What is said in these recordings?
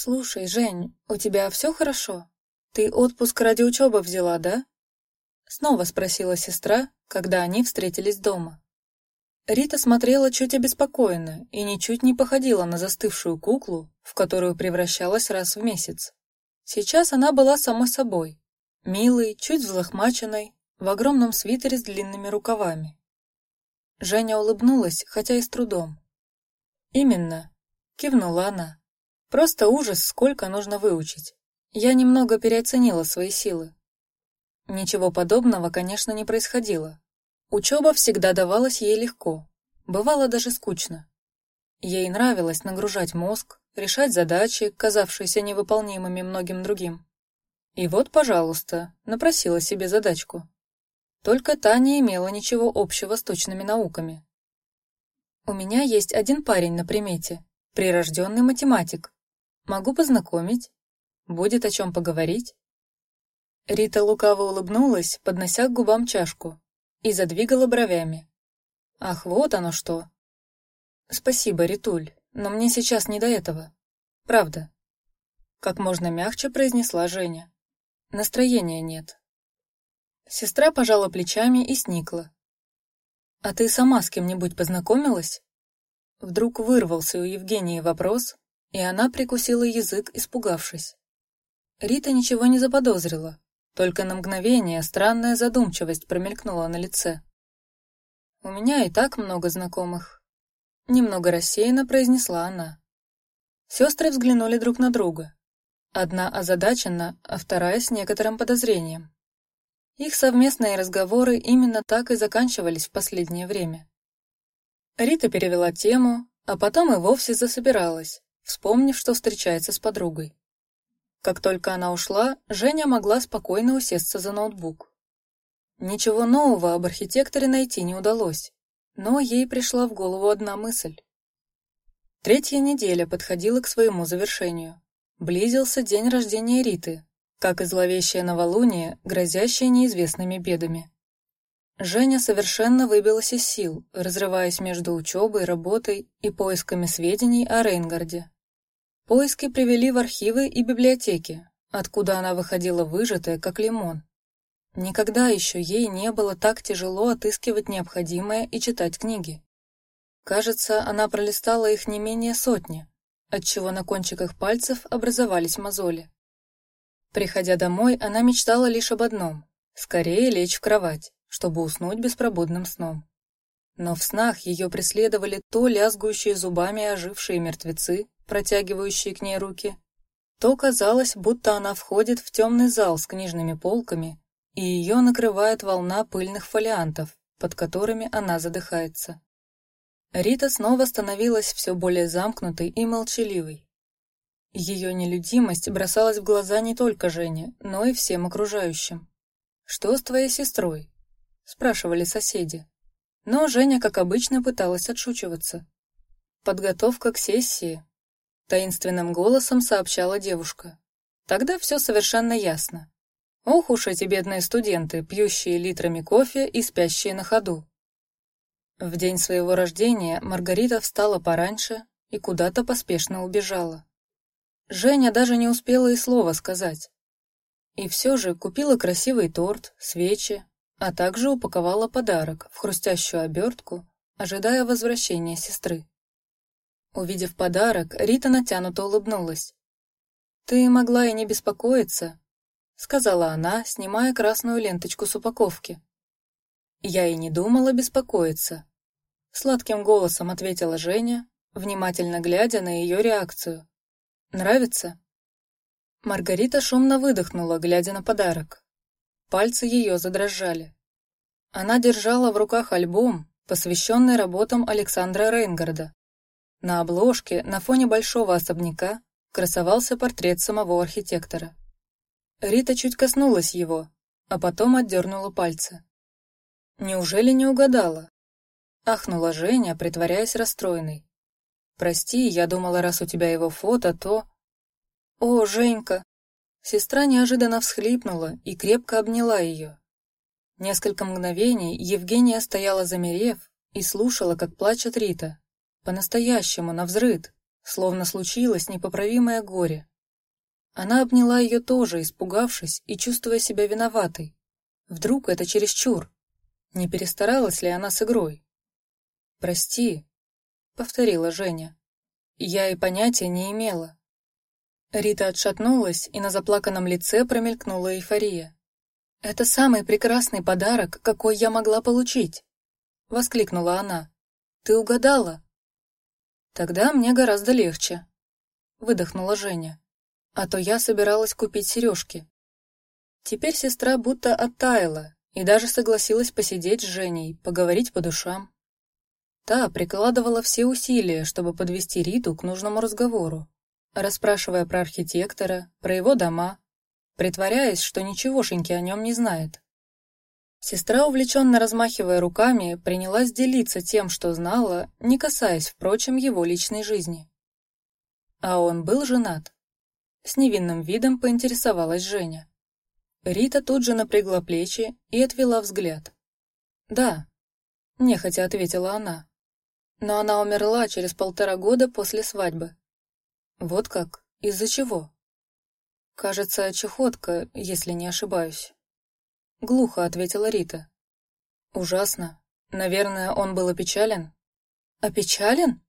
Слушай, Жень, у тебя все хорошо? Ты отпуск ради учебы взяла, да? Снова спросила сестра, когда они встретились дома. Рита смотрела чуть обеспокоенно и ничуть не походила на застывшую куклу, в которую превращалась раз в месяц. Сейчас она была самой собой, милой, чуть взлохмаченной, в огромном свитере с длинными рукавами. Женя улыбнулась, хотя и с трудом. Именно, кивнула она. Просто ужас, сколько нужно выучить. Я немного переоценила свои силы. Ничего подобного, конечно, не происходило. Учеба всегда давалась ей легко, бывало даже скучно. Ей нравилось нагружать мозг, решать задачи, казавшиеся невыполнимыми многим другим. И вот, пожалуйста, напросила себе задачку. Только та не имела ничего общего с точными науками. У меня есть один парень на примете, прирожденный математик. Могу познакомить. Будет о чем поговорить. Рита лукаво улыбнулась, поднося к губам чашку, и задвигала бровями. Ах, вот оно что. Спасибо, Ритуль, но мне сейчас не до этого. Правда. Как можно мягче произнесла Женя. Настроения нет. Сестра пожала плечами и сникла. А ты сама с кем-нибудь познакомилась? Вдруг вырвался у Евгении вопрос, и она прикусила язык, испугавшись. Рита ничего не заподозрила, только на мгновение странная задумчивость промелькнула на лице. У меня и так много знакомых. Немного рассеянно произнесла она. Сестры взглянули друг на друга. Одна озадачена, а вторая с некоторым подозрением. Их совместные разговоры именно так и заканчивались в последнее время. Рита перевела тему, а потом и вовсе засобиралась, вспомнив, что встречается с подругой. Как только она ушла, Женя могла спокойно усесться за ноутбук. Ничего нового об архитекторе найти не удалось, но ей пришла в голову одна мысль. Третья неделя подходила к своему завершению. Близился день рождения Риты, как и зловещее новолуние, грозящее неизвестными бедами. Женя совершенно выбилась из сил, разрываясь между учебой, работой и поисками сведений о Рейнгарде. Поиски привели в архивы и библиотеки, откуда она выходила выжатая, как лимон. Никогда еще ей не было так тяжело отыскивать необходимое и читать книги. Кажется, она пролистала их не менее сотни, отчего на кончиках пальцев образовались мозоли. Приходя домой, она мечтала лишь об одном: скорее лечь в кровать, чтобы уснуть беспробудным сном. Но в снах ее преследовали то лязгующие зубами ожившие мертвецы, протягивающие к ней руки, то казалось, будто она входит в темный зал с книжными полками, и ее накрывает волна пыльных фолиантов, под которыми она задыхается. Рита снова становилась все более замкнутой и молчаливой. Ее нелюдимость бросалась в глаза не только Жене, но и всем окружающим. Что с твоей сестрой? спрашивали соседи. Но Женя, как обычно, пыталась отшучиваться. Подготовка к сессии, таинственным голосом сообщала девушка. Тогда все совершенно ясно. Ох уж эти бедные студенты, пьющие литрами кофе и спящие на ходу. В день своего рождения Маргарита встала пораньше и куда-то поспешно убежала. Женя даже не успела и слова сказать. И все же купила красивый торт, свечи, а также упаковала подарок в хрустящую обертку, ожидая возвращения сестры. Увидев подарок, Рита натянуто улыбнулась. Ты могла и не беспокоиться, сказала она, снимая красную ленточку с упаковки. Я и не думала беспокоиться. Сладким голосом ответила Женя, внимательно глядя на ее реакцию. Нравится? Маргарита шумно выдохнула, глядя на подарок. Пальцы ее задрожали. Она держала в руках альбом, посвященный работам Александра Рейнгарда. На обложке, на фоне большого особняка, красовался портрет самого архитектора. Рита чуть коснулась его, а потом отдернула пальцы. Неужели не угадала? Ахнула Женя, притворяясь расстроенной. Прости, я думала, раз у тебя его фото, то. О, Женька! Сестра неожиданно всхлипнула и крепко обняла ее. Несколько мгновений Евгения стояла замерев и слушала, как плачет Рита, по-настоящему, навзрыд, словно случилось непоправимое горе. Она обняла ее тоже, испугавшись и чувствуя себя виноватой. Вдруг это чересчур? Не перестаралась ли она с игрой? «Прости», — повторила Женя. «Я и понятия не имела». Рита отшатнулась, и на заплаканном лице промелькнула эйфория. «Это самый прекрасный подарок, какой я могла получить!» — воскликнула она. «Ты угадала?» «Тогда мне гораздо легче», — выдохнула Женя. «А то я собиралась купить сережки». Теперь сестра будто оттаяла и даже согласилась посидеть с Женей, поговорить по душам. Та прикладывала все усилия, чтобы подвести Риту к нужному разговору, расспрашивая про архитектора, про его дома, притворяясь, что ничегошеньки о нем не знает. Сестра, увлеченно размахивая руками, принялась делиться тем, что знала, не касаясь, впрочем, его личной жизни. А он был женат. С невинным видом поинтересовалась Женя. Рита тут же напрягла плечи и отвела взгляд. «Да», — нехотя ответила она но она умерла через полтора года после свадьбы. Вот как? Из-за чего? Кажется, чехотка, если не ошибаюсь. Глухо ответила Рита. Ужасно. Наверное, он был опечален. Опечален?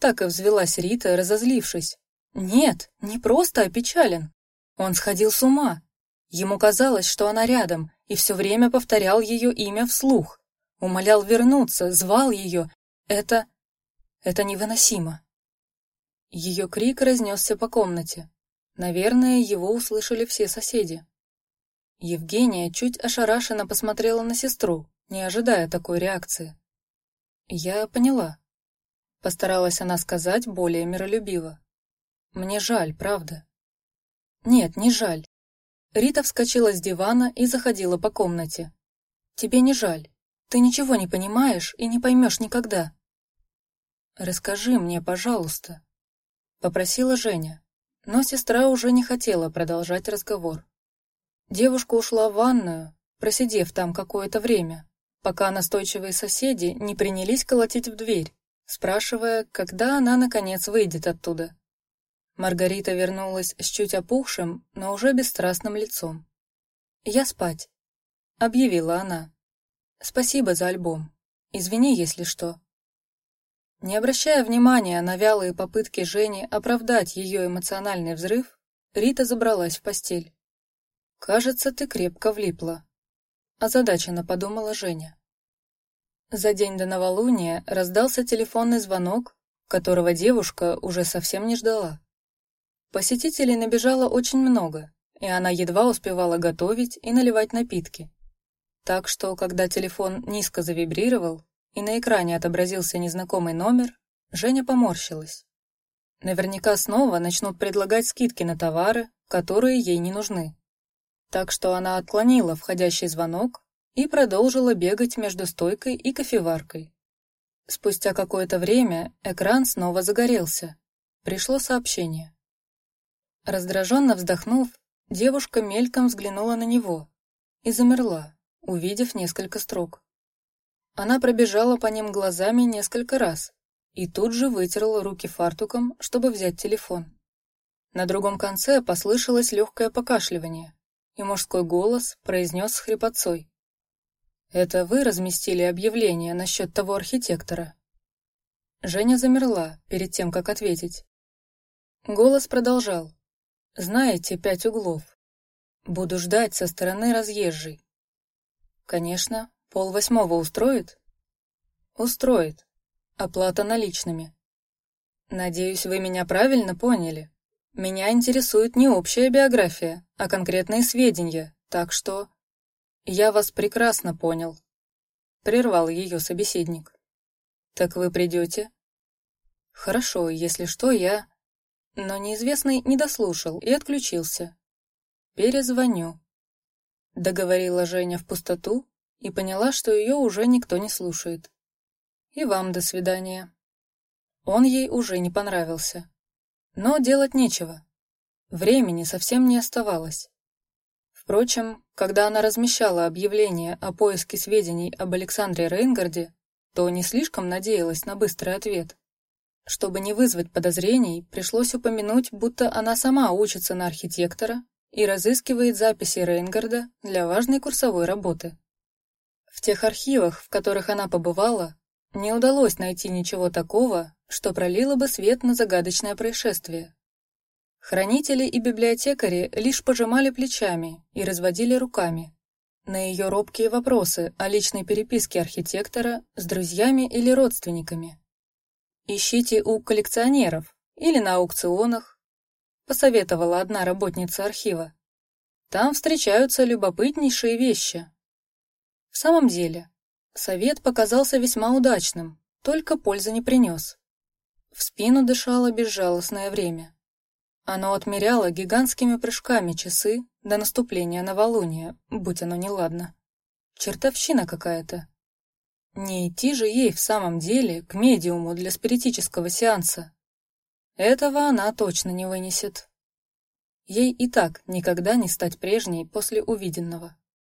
Так и взвелась Рита, разозлившись. Нет, не просто опечален. Он сходил с ума. Ему казалось, что она рядом, и все время повторял ее имя вслух. Умолял вернуться, звал ее это... это невыносимо. Ее крик разнесся по комнате. Наверное, его услышали все соседи. Евгения чуть ошарашенно посмотрела на сестру, не ожидая такой реакции. «Я поняла», — постаралась она сказать более миролюбиво. «Мне жаль, правда». «Нет, не жаль». Рита вскочила с дивана и заходила по комнате. «Тебе не жаль. Ты ничего не понимаешь и не поймешь никогда. Расскажи мне, пожалуйста, попросила Женя, но сестра уже не хотела продолжать разговор. Девушка ушла в ванную, просидев там какое-то время, пока настойчивые соседи не принялись колотить в дверь, спрашивая, когда она наконец выйдет оттуда. Маргарита вернулась с чуть опухшим, но уже бесстрастным лицом. «Я спать», — объявила она. Спасибо за альбом. Извини, если что. Не обращая внимания на вялые попытки Жени оправдать ее эмоциональный взрыв, Рита забралась в постель. «Кажется, ты крепко влипла», — озадаченно подумала Женя. За день до новолуния раздался телефонный звонок, которого девушка уже совсем не ждала. Посетителей набежало очень много, и она едва успевала готовить и наливать напитки. Так что, когда телефон низко завибрировал и на экране отобразился незнакомый номер, Женя поморщилась. Наверняка снова начнут предлагать скидки на товары, которые ей не нужны. Так что она отклонила входящий звонок и продолжила бегать между стойкой и кофеваркой. Спустя какое-то время экран снова загорелся. Пришло сообщение. Раздраженно вздохнув, девушка мельком взглянула на него и замерла увидев несколько строк. Она пробежала по ним глазами несколько раз и тут же вытерла руки фартуком, чтобы взять телефон. На другом конце послышалось легкое покашливание, и мужской голос произнес с хрипотцой. «Это вы разместили объявление насчет того архитектора?» Женя замерла перед тем, как ответить. Голос продолжал. «Знаете, пять углов. Буду ждать со стороны разъезжей. Конечно, пол восьмого устроит? Устроит. Оплата наличными. Надеюсь, вы меня правильно поняли. Меня интересует не общая биография, а конкретные сведения, так что... Я вас прекрасно понял. Прервал ее собеседник. Так вы придете? Хорошо, если что, я... Но неизвестный не дослушал и отключился. Перезвоню. Договорила Женя в пустоту и поняла, что ее уже никто не слушает. И вам до свидания. Он ей уже не понравился. Но делать нечего. Времени совсем не оставалось. Впрочем, когда она размещала объявление о поиске сведений об Александре Рейнгарде, то не слишком надеялась на быстрый ответ. Чтобы не вызвать подозрений, пришлось упомянуть, будто она сама учится на архитектора и разыскивает записи Рейнгарда для важной курсовой работы. В тех архивах, в которых она побывала, не удалось найти ничего такого, что пролило бы свет на загадочное происшествие. Хранители и библиотекари лишь пожимали плечами и разводили руками. На ее робкие вопросы о личной переписке архитектора с друзьями или родственниками. Ищите у коллекционеров или на аукционах, посоветовала одна работница архива. Там встречаются любопытнейшие вещи. В самом деле, совет показался весьма удачным, только пользы не принес. В спину дышало безжалостное время. Оно отмеряло гигантскими прыжками часы до наступления новолуния, будь оно неладно. Чертовщина какая-то. Не идти же ей в самом деле к медиуму для спиритического сеанса. Этого она точно не вынесет. Ей и так никогда не стать прежней после увиденного.